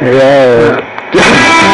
Yeah.